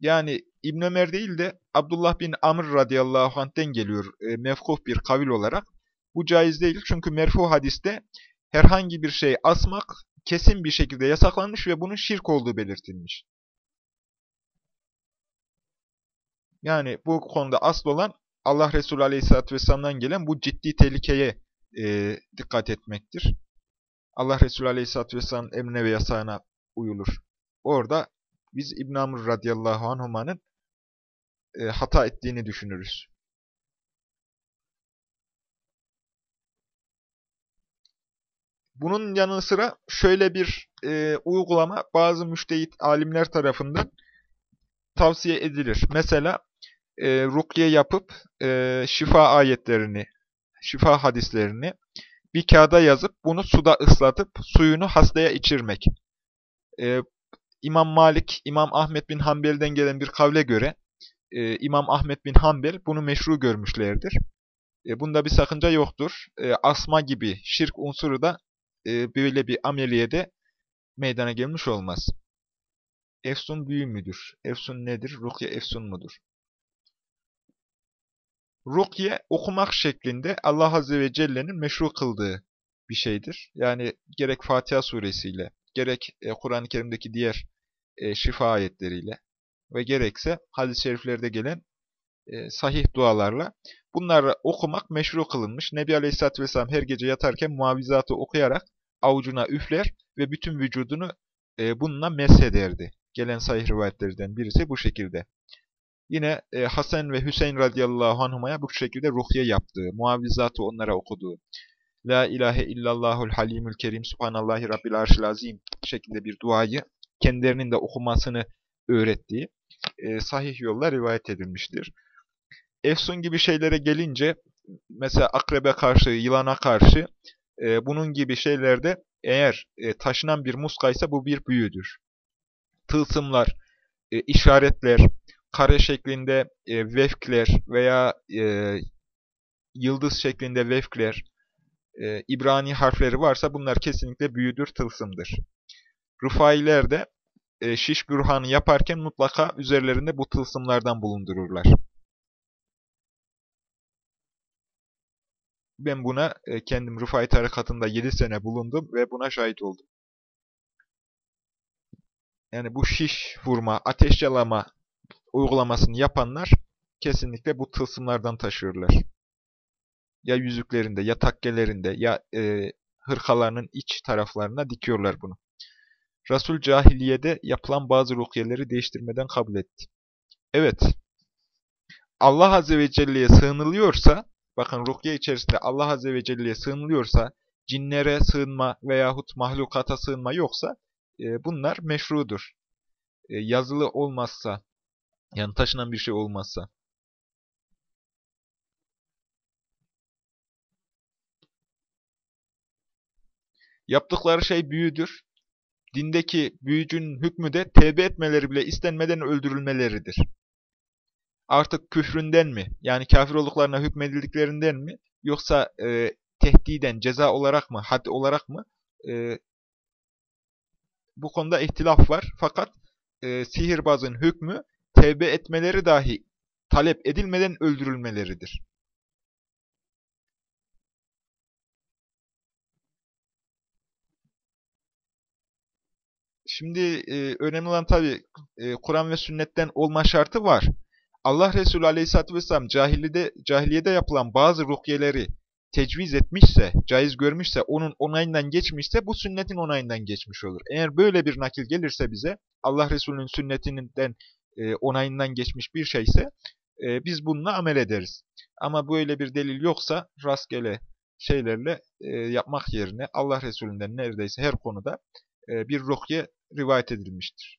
Yani İbn Ömer değil de Abdullah bin Amr radıyallahu anh'ten geliyor e, mefkuh bir kavil olarak. Bu caiz değil çünkü merfu hadiste herhangi bir şey asmak kesin bir şekilde yasaklanmış ve bunun şirk olduğu belirtilmiş. Yani bu konuda asıl olan Allah Resulü Aleyhisselatü Vesselam'dan gelen bu ciddi tehlikeye e, dikkat etmektir. Allah Resulü Aleyhisselatü Vesselam'ın emrine ve yasağına uyulur. Orada biz İbn Amr radıyallahu anhuma'nın e, hata ettiğini düşünürüz. Bunun yanı sıra şöyle bir e, uygulama bazı müştehit alimler tarafından tavsiye edilir. Mesela e, rukiye yapıp e, şifa ayetlerini, şifa hadislerini bir kağıda yazıp bunu suda ıslatıp suyunu hastaya içirmek. E, İmam Malik, İmam Ahmet bin Hanbel'den gelen bir kavle göre e, İmam Ahmet bin Hanbel bunu meşru görmüşlerdir. E, bunda bir sakınca yoktur. E, asma gibi şirk unsuru da e, böyle bir ameliyede meydana gelmiş olmaz. Efsun büyü müdür? Efsun nedir? Rukiye efsun mudur? Rukiye okumak şeklinde Allah Azze ve Celle'nin meşru kıldığı bir şeydir. Yani gerek Fatiha suresiyle, gerek e, Kur'an-ı Kerim'deki diğer e, şifa ayetleriyle ve gerekse hadis-i şeriflerde gelen e, sahih dualarla bunları okumak meşru kılınmış. Nebi Aleyhisselatü Vesselam her gece yatarken muavizatı okuyarak avucuna üfler ve bütün vücudunu e, bununla meshederdi. Gelen sahih rivayetlerden birisi bu şekilde. Yine e, Hasan ve Hüseyin radıyallahu anhumaya bu şekilde ruhye yaptığı, muavizatı onlara okuduğu, La ilahe illallahul halimül kerim subhanallahi rabbil arşil azim şeklinde bir duayı kendilerinin de okumasını öğrettiği e, sahih yollar rivayet edilmiştir. Efsun gibi şeylere gelince, mesela akrebe karşı, yılana karşı, e, bunun gibi şeylerde eğer e, taşınan bir muskaysa bu bir büyüdür. Tılsımlar, e, işaretler, kare şeklinde e, vefkler veya e, yıldız şeklinde vefkler, e, İbrani harfleri varsa bunlar kesinlikle büyüdür, tılsımdır. Rıfailer de e, şiş bürhanı yaparken mutlaka üzerlerinde bu tılsımlardan bulundururlar. Ben buna e, kendim Rıfai tarikatında 7 sene bulundum ve buna şahit oldum. Yani bu şiş vurma, ateş yalama uygulamasını yapanlar kesinlikle bu tılsımlardan taşıyorlar. Ya yüzüklerinde, ya takkelerinde, ya e, hırkalarının iç taraflarına dikiyorlar bunu. Resul cahiliyede yapılan bazı rukiyeleri değiştirmeden kabul etti. Evet, Allah Azze ve Celle'ye sığınılıyorsa, bakın rukiye içerisinde Allah Azze ve Celle'ye sığınılıyorsa, cinlere sığınma veyahut mahlukata sığınma yoksa, e, bunlar meşrudur. E, yazılı olmazsa, yani taşınan bir şey olmazsa. Yaptıkları şey büyüdür. Dindeki büyücünün hükmü de tevbe etmeleri bile istenmeden öldürülmeleridir. Artık küfründen mi, yani kafir olduklarına hükmedildiklerinden mi, yoksa e, tehdiden, ceza olarak mı, had olarak mı, e, bu konuda ihtilaf var. Fakat e, sihirbazın hükmü tevbe etmeleri dahi talep edilmeden öldürülmeleridir. Şimdi e, önemli olan tabi e, Kur'an ve sünnetten olma şartı var. Allah Resulü Aleyhisselatü Vesselam cahilide, cahiliyede yapılan bazı rukyeleri tecviz etmişse, caiz görmüşse, onun onayından geçmişse bu sünnetin onayından geçmiş olur. Eğer böyle bir nakil gelirse bize Allah Resulü'nün sünnetinden e, onayından geçmiş bir şeyse e, biz bununla amel ederiz. Ama böyle bir delil yoksa rastgele şeylerle e, yapmak yerine Allah Resulü'nden neredeyse her konuda e, bir rukye rivayet edilmiştir.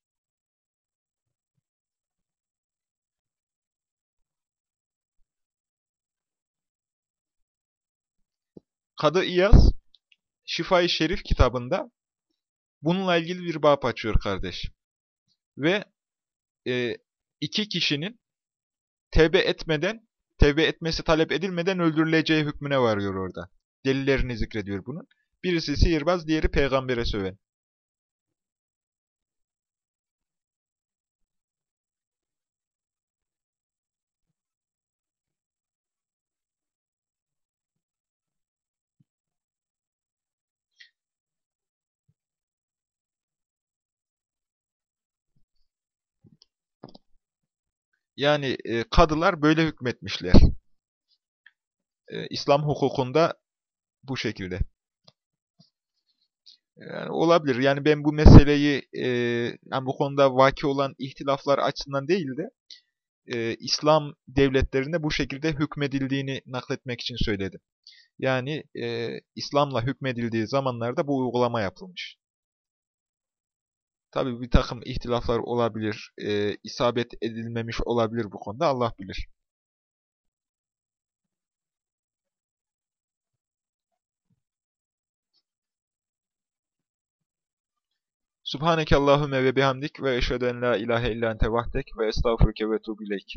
Kadı İyaz, Şifai Şerif kitabında bununla ilgili bir bab açıyor kardeş. Ve e, iki kişinin tevbe etmeden, tevbe etmesi talep edilmeden öldürüleceği hükmüne varıyor orada. Delillerini zikrediyor bunun. Birisi sihirbaz, diğeri peygambere söven. Yani e, kadılar böyle hükmetmişler. E, İslam hukukunda bu şekilde. Yani olabilir. Yani ben bu meseleyi e, yani bu konuda vaki olan ihtilaflar açısından değil de e, İslam devletlerinde bu şekilde hükmedildiğini nakletmek için söyledim. Yani e, İslam'la hükmedildiği zamanlarda bu uygulama yapılmış. Tabii bir takım ihtilaflar olabilir, e, isabet edilmemiş olabilir bu konuda Allah bilir. Subhaneke Allahümme ve bihamdik ve eşhedü la ilahe illa ente vahdek ve estağfurüke ve tuğbileyk.